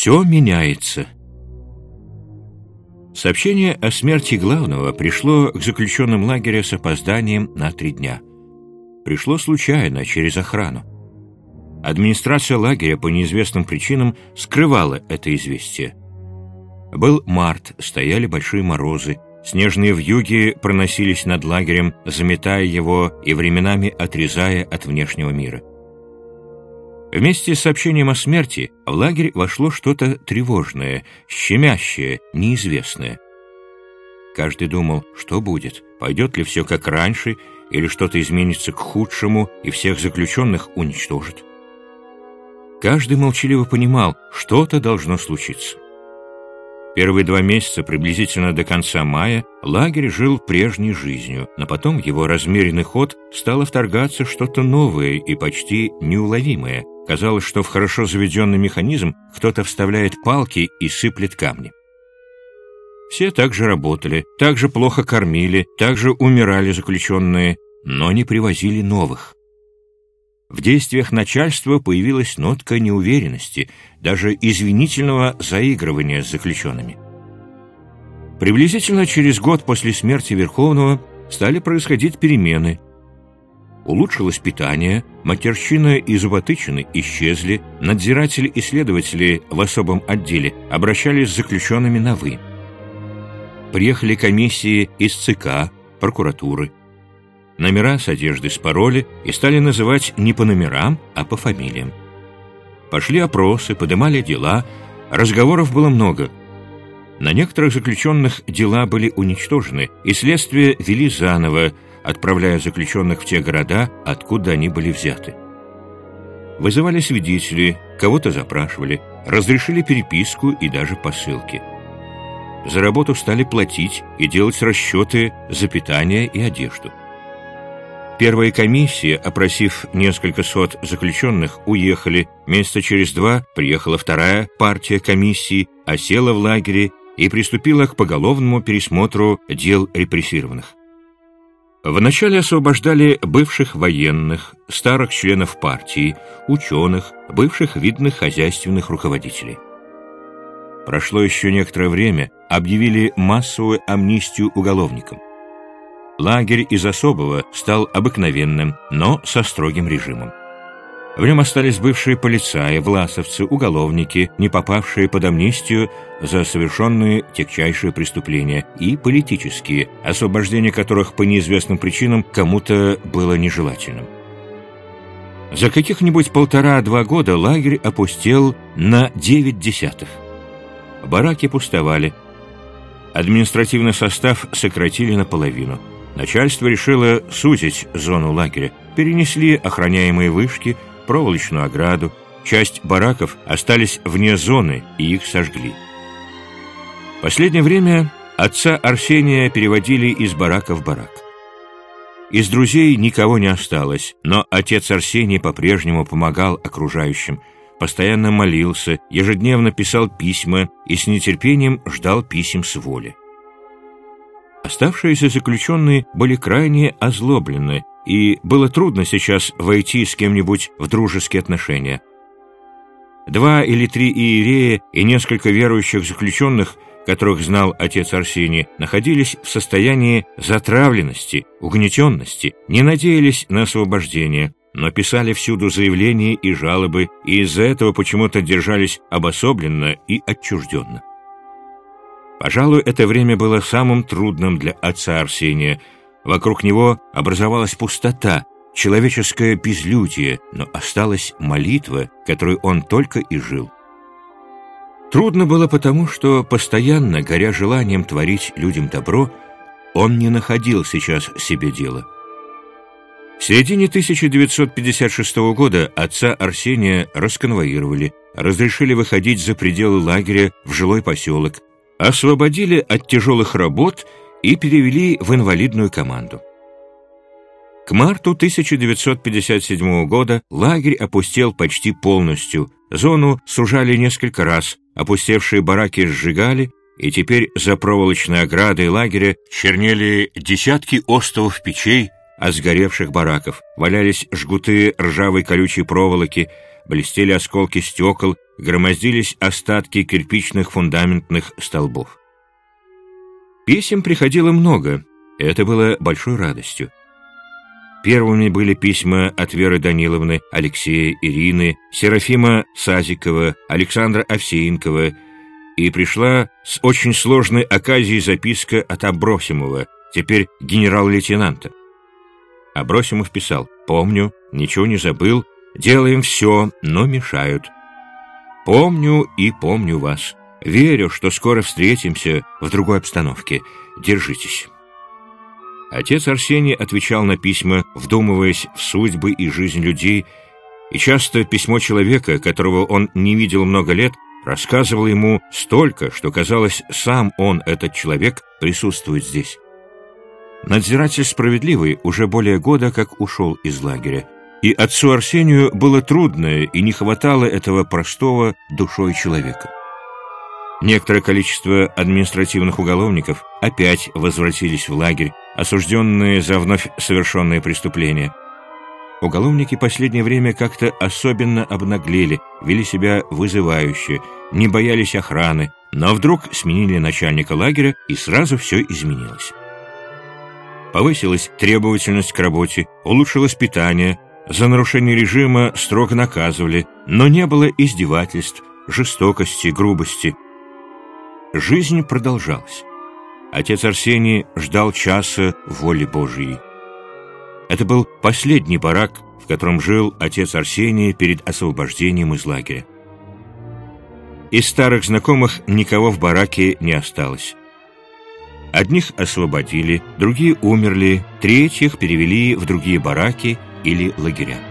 Все меняется. Сообщение о смерти главного пришло к заключенным лагеря с опозданием на три дня. Пришло случайно, через охрану. Администрация лагеря по неизвестным причинам скрывала это известие. Был март, стояли большие морозы, снежные вьюги проносились над лагерем, заметая его и временами отрезая от внешнего мира. Вместе с сообщением о смерти в лагерь вошло что-то тревожное, щемящее, неизвестное. Каждый думал, что будет, пойдет ли все как раньше, или что-то изменится к худшему и всех заключенных уничтожит. Каждый молчаливо понимал, что-то должно случиться. Первые два месяца, приблизительно до конца мая, лагерь жил прежней жизнью, но потом его размеренный ход стало вторгаться что-то новое и почти неуловимое. Казалось, что в хорошо заведенный механизм кто-то вставляет палки и сыплет камни. Все также работали, также плохо кормили, также умирали заключенные, но не привозили новых. В действиях начальства появилась нотка неуверенности, даже извинительного заигрывания с заключенными. Приблизительно через год после смерти Верховного стали происходить перемены. Улучшилось питание, матерщина и зуботычины исчезли, надзиратели и следователи в особом отделе обращались с заключенными на «вы». Приехали комиссии из ЦК, прокуратуры, Номера с одежды спороли и стали называть не по номерам, а по фамилиям. Пошли опросы, подымали дела, разговоров было много. На некоторых заключенных дела были уничтожены, и следствие вели заново, отправляя заключенных в те города, откуда они были взяты. Вызывали свидетелей, кого-то запрашивали, разрешили переписку и даже посылки. За работу стали платить и делать расчеты за питание и одежду. Первая комиссия, опросив несколько сот заключенных, уехали. Месяца через два приехала вторая партия комиссии, осела в лагере и приступила к поголовному пересмотру дел репрессированных. Вначале освобождали бывших военных, старых членов партии, ученых, бывших видных хозяйственных руководителей. Прошло еще некоторое время, объявили массовую амнистию уголовникам. Лагерь из особого стал обыкновенным, но со строгим режимом. В нем остались бывшие полицаи, власовцы, уголовники, не попавшие под амнистию за совершенные тягчайшие преступления, и политические, освобождение которых по неизвестным причинам кому-то было нежелательным. За каких-нибудь полтора-два года лагерь опустел на девять десятых. Бараки пустовали. Административный состав сократили наполовину – Начальство решило сузить зону лагеря, перенесли охраняемые вышки, проволочную ограду, часть бараков остались вне зоны и их сожгли. Последнее время отца Арсения переводили из барака в барак. Из друзей никого не осталось, но отец Арсений по-прежнему помогал окружающим, постоянно молился, ежедневно писал письма и с нетерпением ждал писем с воли. Оставшиеся заключенные были крайне озлоблены, и было трудно сейчас войти с кем-нибудь в дружеские отношения. Два или три иерея и несколько верующих заключенных, которых знал отец Арсений, находились в состоянии затравленности, угнетенности, не надеялись на освобождение, но писали всюду заявления и жалобы, и из-за этого почему-то держались обособленно и отчужденно. Пожалуй, это время было самым трудным для отца Арсения. Вокруг него образовалась пустота, человеческое безлюдие, но осталась молитва, которой он только и жил. Трудно было потому, что, постоянно горя желанием творить людям добро, он не находил сейчас себе дела. В середине 1956 года отца Арсения расконвоировали, разрешили выходить за пределы лагеря в жилой поселок, освободили от тяжелых работ и перевели в инвалидную команду. К марту 1957 года лагерь опустел почти полностью, зону сужали несколько раз, опустевшие бараки сжигали, и теперь за проволочной оградой лагеря чернели десятки остовов печей, от сгоревших бараков, валялись жгуты ржавой колючей проволоки, блестели осколки стекол, громоздились остатки кирпичных фундаментных столбов. Писем приходило много, это было большой радостью. Первыми были письма от Веры Даниловны, Алексея, Ирины, Серафима Сазикова, Александра Овсеенкова, и пришла с очень сложной оказией записка от Абросимова, теперь генерал-лейтенанта. Абросимов писал «Помню, ничего не забыл, делаем все, но мешают. Помню и помню вас. Верю, что скоро встретимся в другой обстановке. Держитесь». Отец Арсений отвечал на письма, вдумываясь в судьбы и жизнь людей, и часто письмо человека, которого он не видел много лет, рассказывал ему столько, что казалось, сам он, этот человек, присутствует здесь. Надзиратель справедливый уже более года как ушел из лагеря, и отцу Арсению было трудно и не хватало этого простого душой человека. Некоторое количество административных уголовников опять возвратились в лагерь, осужденные за вновь совершенные преступления. Уголовники последнее время как-то особенно обнаглели, вели себя вызывающе, не боялись охраны, но вдруг сменили начальника лагеря, и сразу все изменилось. Повысилась требовательность к работе, улучшилось питание, за нарушение режима строго наказывали, но не было издевательств, жестокости, грубости. Жизнь продолжалась. Отец Арсений ждал часа воли Божией. Это был последний барак, в котором жил отец Арсений перед освобождением из лагеря. Из старых знакомых никого в бараке не осталось. Одних освободили, другие умерли, третьих перевели в другие бараки или лагеря.